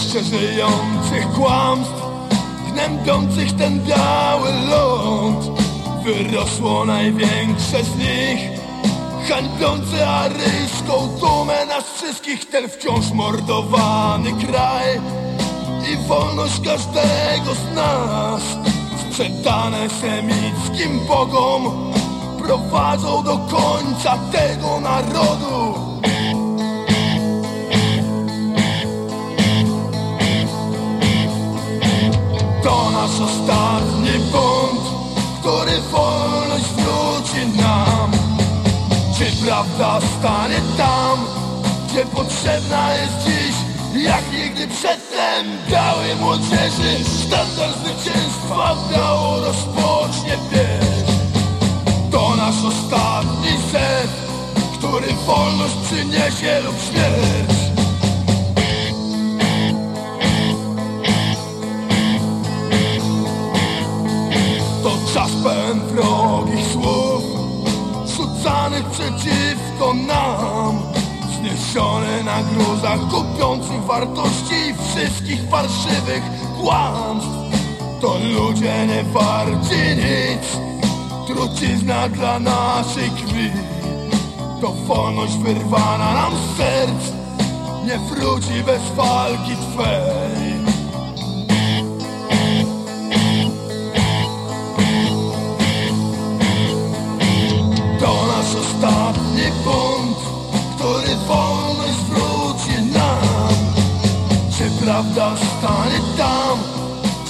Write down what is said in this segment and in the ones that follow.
jeszcze żyjących kłamstw Gnębiących ten biały ląd. Wyrosło największe z nich Hańbiące aryjską dumę nas wszystkich Ten wciąż mordowany kraj I wolność każdego z nas. Sprzedane semickim bogom Prowadzą do końca tego narodu nasz ostatni bunt, który wolność wróci nam. Czy prawda stanie tam, gdzie potrzebna jest dziś Jak nigdy przedtem? Białej młodzieży Sztandar zwycięstwa biało rozpocznie pieśń. To nasz ostatni set, który wolność przyniesie lub śmierć wrogich słów Rzucanych przeciwko nam Zniesione na gruzach Kupiących wartości Wszystkich farszywych kłamstw. To ludzie nie warci nic. Trucizna dla naszej krwi. To wolność wyrwana nam z serc. Nie wróci bez walki Twej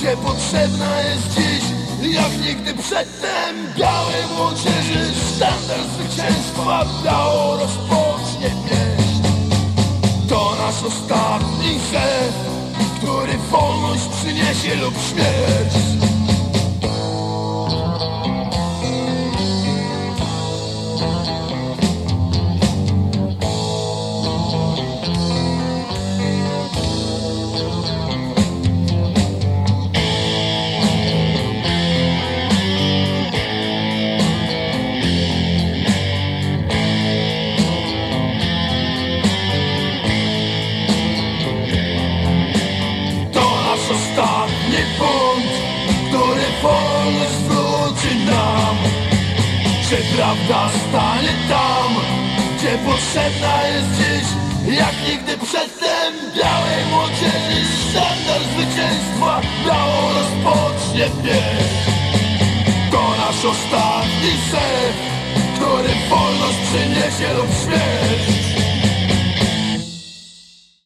gdzie potrzebna jest dziś Jak nigdy przedtem. Białej młodzieży Sztandar zwycięstwa biało rozpocznie pieśń. To nasz ostatni cel, który wolność przyniesie lub śmierć punkt, który wolność zwróci nam? Czy prawda stanie tam, gdzie potrzebna jest dziś? Jak nigdy przedtem białej młodzieży Sztandar zwycięstwa biało rozpocznie pieśń To nasz ostatni sen, który wolność przyniesie lub śmierć